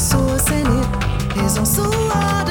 source in it is also out